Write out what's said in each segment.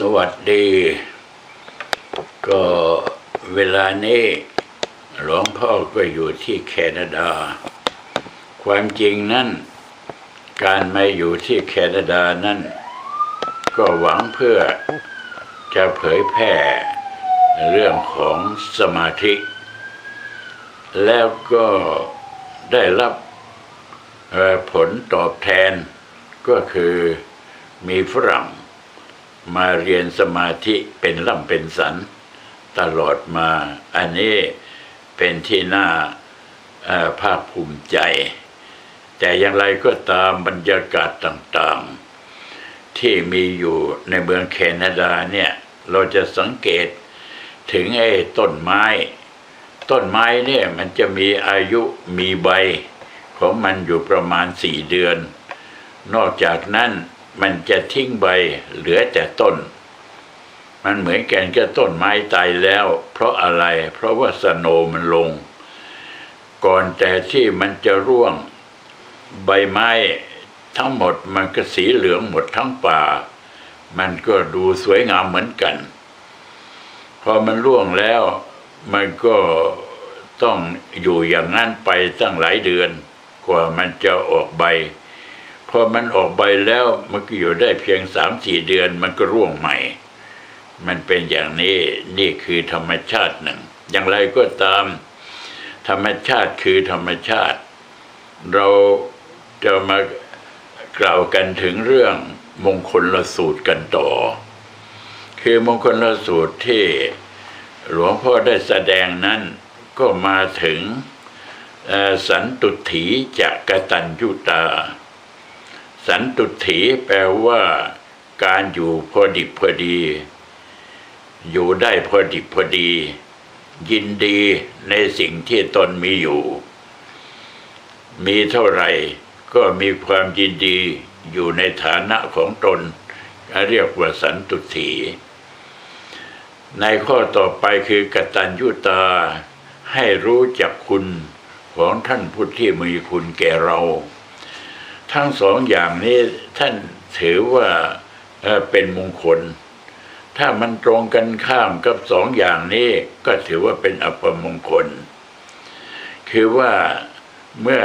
สวัสดี ก็เวลานี้หลวงพ่อก็อยู่ที่แคนาดา ความจริงนั้นการมาอยู่ที่แคนาดานั้น ก็หวังเพื่อจะเผยแพร่เรื่องของสมาธิ แล้วก็ได้รับผลตอบแทนก็คือมีฝรั่ง มาเรียนสมาธิเป็นล่ำเป็นสัน ตลอดมา อันนี้เป็นที่น่าภาคภูมิใจ แต่อย่างไรก็ตามบรรยากาศต่างๆ ที่มีอยู่ในเมืองแคนาดาเนี่ย เราจะสังเกตถึงไอ้ต้นไม้ ต้นไม้เนี่ยมันจะมีอายุมีใบ ของมันอยู่ประมาณสี่เดือน นอกจากนั้น มันจะทิ้งใบเหลือแต่ต้น มันเหมือนกันกับต้นไม้ตายแล้ว เพราะอะไรเพราะว่าสโนมันลง ก่อนแต่ที่มันจะร่วง ใบไม้ทั้งหมดมันก็สีเหลืองหมดทั้งป่า มันก็ดูสวยงามเหมือนกัน พอมันร่วงแล้ว มันก็ต้องอยู่อย่างนั้นไปตั้งหลายเดือน กว่ามันจะออกใบ พอมันออกใบแล้วมันก็อยู่ได้เพียงสามสี่เดือนมันก็ร่วงใหม่ มันเป็นอย่างนี้นี่คือธรรมชาติหนึ่ง อย่างไรก็ตาม ธรรมชาติคือธรรมชาติ เราจะมากล่าวกันถึงเรื่องมงคลละสูตรกันต่อ คือมงคลละสูตรที่หลวงพ่อได้แสดงนั้นก็มาถึงสันตุถีจะกตัญยุตา สันตุถีแปลว่า การอยู่พอดิบพอดี อยู่ได้พอดิบพอดี ยินดีในสิ่งที่ตนมีอยู่ มีเท่าไหร่ก็มีความยินดีอยู่ในฐานะของตน เรียกว่าสันตุถี ในข้อต่อไปคือกตัญญูตา ให้รู้จักคุณของท่านผู้ที่มีคุณแก่เรา ทั้งสองอย่างนี้ท่านถือว่าเป็นมงคล ถ้ามันตรงกันข้ามกับสองอย่างนี้ก็ถือว่าเป็นอัปมงคล คือว่าเมื่อ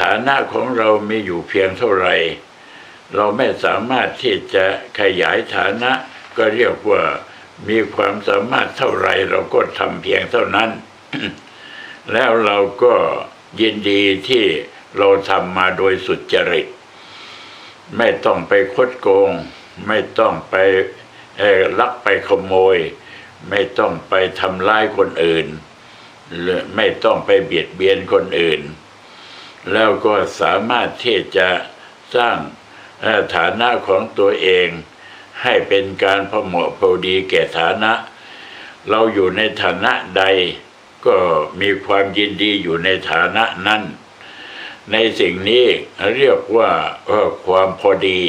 ฐานะของเรามีอยู่เพียงเท่าไหร่เราไม่สามารถที่จะขยายฐานะก็เรียกว่ามีความสามารถเท่าไหร่เราก็ทำเพียงเท่านั้น แล้วเราก็ยินดีที่ เราทำมาโดยสุจริต ไม่ต้องไปคดโกง ไม่ต้องไปลักไปขโมย ไม่ต้องไปทำร้ายคนอื่นหรือไม่ต้องไปเบียดเบียนคนอื่น แล้วก็สามารถที่จะสร้างฐานะของตัวเอง ให้เป็นการพอเหมาะพอดีแก่ฐานะ เราอยู่ในฐานะใดก็มีความยินดีอยู่ในฐานะนั้น ในสิ่งนี้เรียกว่าเอ่อความพอดี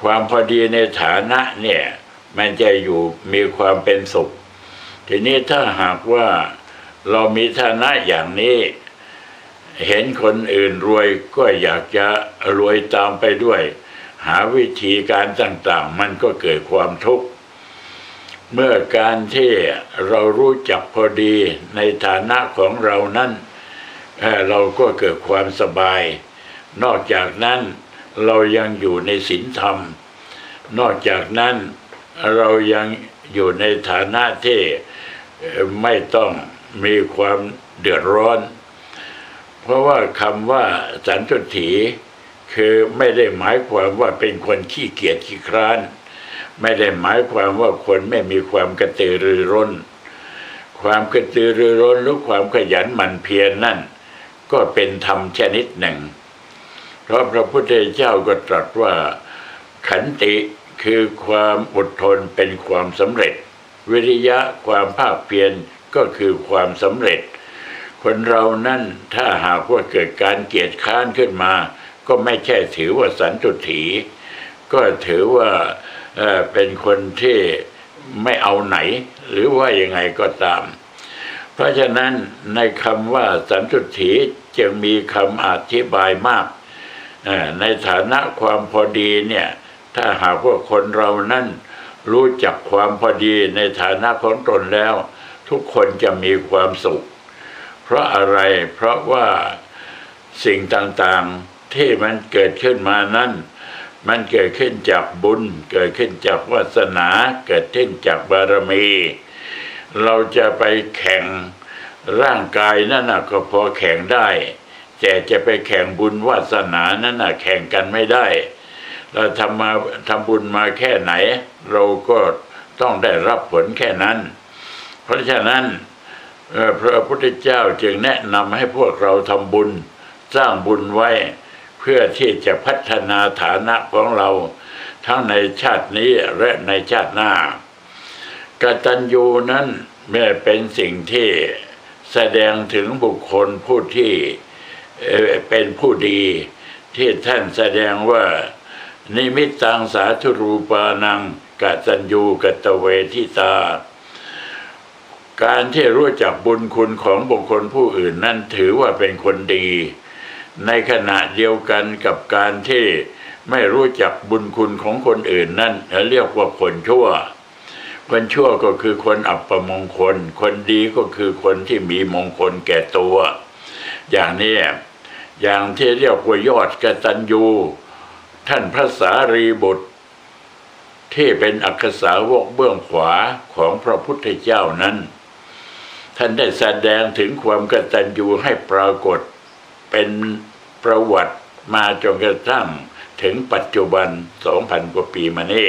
ความพอดีในฐานะเนี่ยมันจะอยู่มีความเป็นสุข ทีนี้ถ้าหากว่าเรามีฐานะอย่างนี้ เห็นคนอื่นรวยก็อยากจะรวยตามไปด้วย หาวิธีการต่างๆ มันก็เกิดความทุกข์ เมื่อการที่เรารู้จักพอดีในฐานะของเรานั้น เราก็เกิดความสบาย นอกจากนั้นเรายังอยู่ในศีลธรรม นอกจากนั้นเรายังอยู่ในฐานะที่เอ่ไม่ต้องมีความเดือดร้อน เพราะว่าคำว่าสันตุถีคือไม่ได้หมายความว่าเป็นคนขี้เกียจขี้คร้าน ไม่ได้หมายความว่าคนไม่มีความกระตือรือร้น ความกระตือรือร้นหรือความขยันหมั่นเพียรนนั่น ก็เป็นธรรมชนิดหนึ่ง เพราะพระพุทธเจ้าก็ตรัสว่าขันติคือความอดทนเป็นความสำเร็จ วิริยะความภาคเพียรก็คือความสำเร็จ คนเรานั่นถ้าหากว่าเกิดการเกียจค้านขึ้นมา ก็ไม่ใช่ถือว่าสันตุถี ก็ถือว่าเเป็นคนที่ไม่เอาไหน หรือว่ายังไงก็ตาม เพราะฉะนั้นในคำว่าสันตุถี จึงมีคำอธิบายมาก ในฐานะความพอดีเนี่ย ถ้าหากว่าคนเรานั่นรู้จักความพอดีในฐานะของตนแล้ว ทุกคนจะมีความสุข เพราะอะไรเพราะว่าสิ่งต่างๆที่มันเกิดขึ้นมานั้น มันเกิดขึ้นจากบุญ เกิดขึ้นจากวาสนา เกิดขึ้นจากบารมี เราจะไปแข่ง ร่างกายนั่นน่ะก็พอแข่งได้ แต่จะไปแข่งบุญวาสนานั่นน่ะแข่งกันไม่ได้ เราทำมาทำบุญมาแค่ไหน เราก็ต้องได้รับผลแค่นั้น เพราะฉะนั้นพระพุทธเจ้าจึงแนะนำให้พวกเราทำบุญสร้างบุญไว้ เพื่อที่จะพัฒนาฐานะของเรา ทั้งในชาตินี้และในชาติหน้ากตัญญูนั้นแม้เป็นสิ่งที่ แสดงถึงบุคคลผู้ที่เป็นผู้ดีที่ท่านแสดงว่า นิมิตตังสาธุรูปานังกัตัญญูกัตเวทิตา การที่รู้จักบุญคุณของบุคคลผู้อื่นนั้นถือว่าเป็นคนดี ในขณะเดียวกันกับการที่ไม่รู้จักบุญคุณของคนอื่นนั่นเรียกว่าคนชั่ว คนชั่วก็คือคนอับประมงคล คนดีก็คือคนที่มีมงคลแก่ตัว อย่างนี้อย่างที่เรียกว่ายอดกตัญญูท่านพระสารีบุตร ที่เป็นอักษาวกเบื้องขวาของพระพุทธเจ้านั้น ท่านได้แสดงถึงความกตัญญูให้ปรากฏเป็นประวัติมาจนกระทั่งถึงปัจจุบัน 2,000 กว่าปีมานี้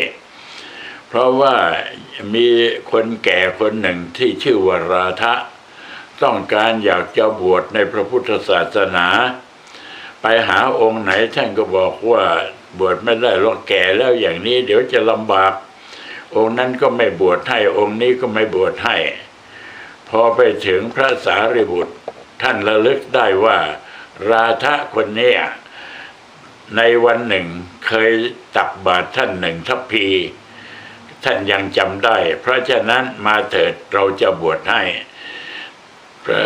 เพราะว่ามีคนแก่คนหนึ่งที่ชื่อวาราธะต้องการอยากจะบวชในพระพุทธศาสนา ไปหาองค์ไหนท่านก็บอกว่าบวชไม่ได้หรอกแก่แล้วอย่างนี้ เดี๋ยวจะลำบาก องค์นั้นก็ไม่บวชให้องค์นี้ก็ไม่บวชให้ พอไปถึงพระสารีบุตร ท่านระลึกได้ว่า ราธะคนเนี้ยในวันหนึ่งเคยตักบาตรท่านหนึ่งทัพพี ท่านยังจำได้ เพราะฉะนั้นมาเถิดเราจะบวชให้ พระ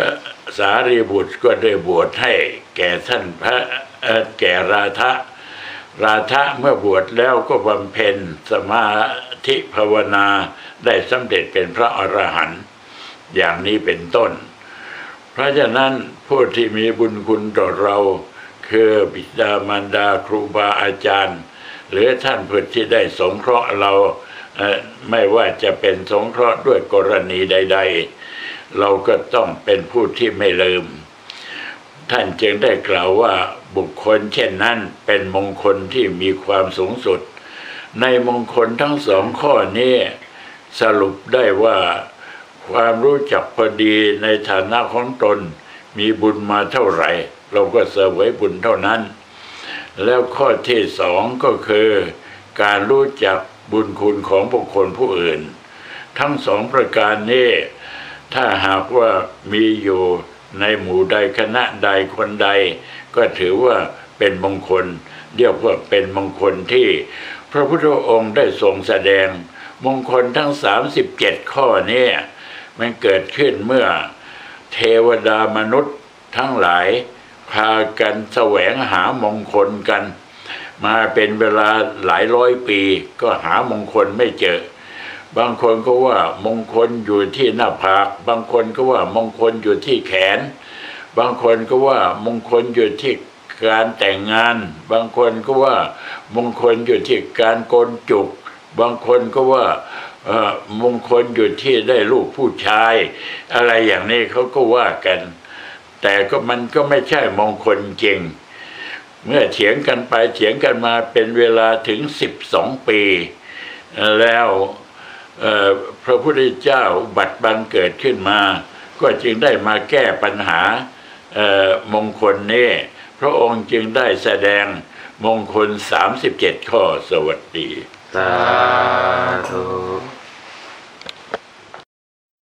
สารีบุตรก็ได้บวชให้ แก่ท่านพระแก่ราธะราธะเมื่อบวชแล้วก็บำเพ็ญสมาธิภาวนาได้สำเร็จเป็นพระอรหันต์อย่างนี้เป็นต้น เพราะฉะนั้นผู้ที่มีบุญคุณต่อเรา คือบิดามารดาครูบาอาจารย์ หรือท่านผู้ที่ได้สงเคราะห์เรา ไม่ว่าจะเป็นสงเคราะห์ด้วยกรณีใด ๆ เราก็ต้องเป็นผู้ที่ไม่ลืม ท่านจึงได้กล่าวว่าบุคคลเช่นนั้นเป็นมงคลที่มีความสูงสุด ในมงคลทั้งสองข้อนี้สรุปได้ว่าความรู้จักพอดีในฐานะของตน มีบุญมาเท่าไหร่ เราก็เสวยบุญเท่านั้น แล้วข้อที่สองก็คือ การรู้จัก บุญคุณของบุคคลผู้อื่น ทั้งสองประการนี้ถ้าหากว่ามีอยู่ในหมู่ใดคณะใดคนใด ก็ถือว่าเป็นมงคลเรียกว่าเป็นมงคลที่พระพุทธองค์ได้ทรงแสดง มงคลทั้ง 37 ข้อนี้มันเกิดขึ้นเมื่อเทวดามนุษย์ทั้งหลายพากันแสวงหามงคลกัน มาเป็นเวลาหลายร้อยปี ก็หามงคลไม่เจอ บางคนก็ว่ามงคลอยู่ที่หน้าผาก บางคนก็ว่ามงคลอยู่ที่แขน บางคนก็ว่ามงคลอยู่ที่การแต่งงาน บางคนก็ว่ามงคลอยู่ที่การโกนจุก บางคนก็ว่ามงคลอยู่ที่ได้ลูกผู้ชาย อะไรอย่างนี้เขาก็ว่ากัน แต่ก็มันก็ไม่ใช่มงคลจริง เมื่อเถียงกันไปเถียงกันมาเป็นเวลาถึงสิบสองปี แล้วพระพุทธเจ้าบัตรบังเกิดขึ้นมา ก็จึงได้มาแก้ปัญหามงคลนี้พระองค์จึงได้แสดงมงคล 37 ข้อสวัสดี สาธุ